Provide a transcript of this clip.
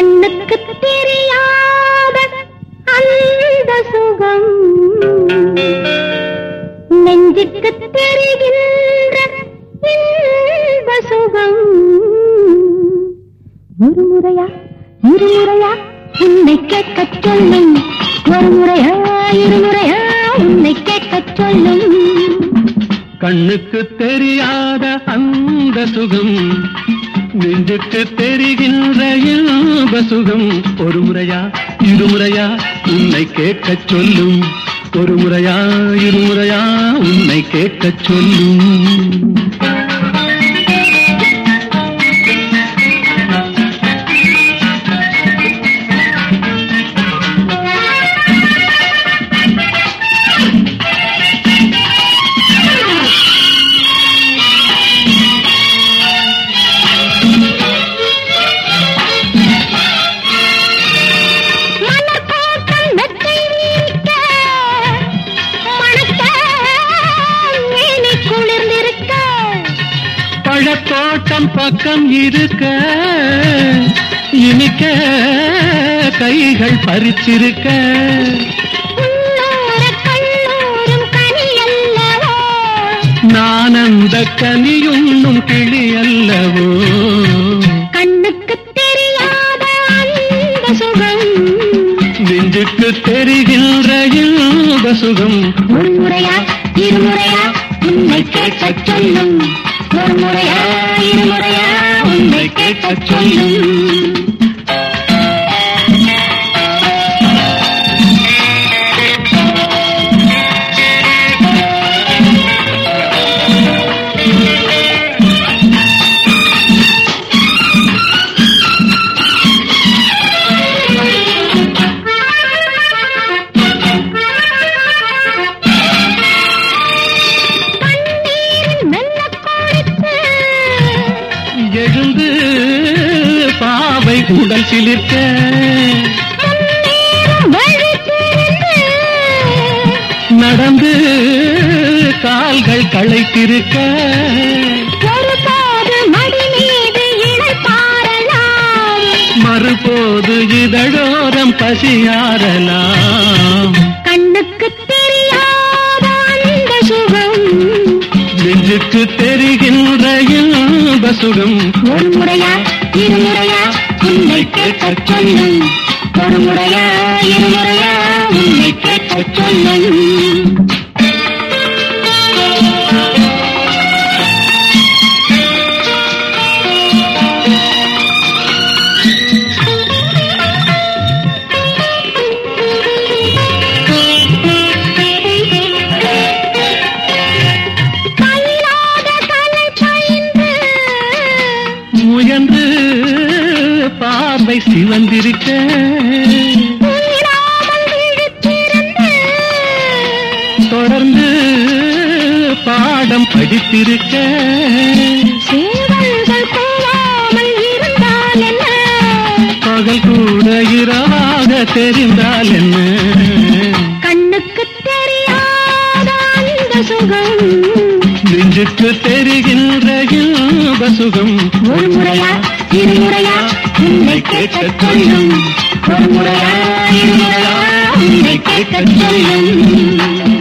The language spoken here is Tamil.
கண்ணுக்கு தெரியாத அந்த சுகம். நெஞ்சுக்கு தெரிகின்ற இன்ப சுகம். ஒரு முறையா இருமுறையா உன்னை கேட்க சொல்லும். ஒரு முறையா இருமுறையா உன்னை கேட்க சொல்லும். கண்ணுக்கு தெரியாத அந்த சுகம். நெஞ்சுக்கு தெரிகின்ற இன்ப சுகம் ஒரு முறையா இருமுறையா உன்னை கேட்க சொல்லும். ஒரு முறையா இருமுறையா உன்னை கேட்க சொல்லும். பழத்தோட்டம் பக்கம் இருக்க இனிக்க கைகள் பறிச்சிருக்க. நான் அந்த கனியுண்ணும் கிளி அல்லவோ கண்ணுக்குத் தெரியாத சுகம். நெஞ்சுக்கு தெரிகின்ற இன்ப சுகம். ஒரு முறையா இருமுறையா உன்னை கேட்கச் சொல்லும். ஒரு முறையா இருமுறையா உன்னை கேட்க சொல்லும். உடல் சிலிர்க்க நடந்து கால்கள் களைத்திருக்க. மறுபோது இதழோரம் பசியாரலாம் கண்ணுக்குத் தெரியாத சுகம். நெஞ்சுக்கு தெரிகின்ற சுகம் ஒரு முறையா இருமுறையா உன்னை கேட்க சொல்லும் ஒரு முறையா இருமுறையா உன்னை கேட்க சொல்லும் உயிராமல் விழித்திருந்து தொடர்ந்து பாடம் படித்திருக்க. பகல் கூட இரவாக தெரிந்தால் என்ன? கண்ணுக்குத் தெரியாத சுகம். நெஞ்சுக்கு தெரிகின்ற இன்ப சுகம். ஒரு முறையா இருமுறையா உன்னை கேட்க சொல்லும். உன்னை கேட்க சொல்லும்.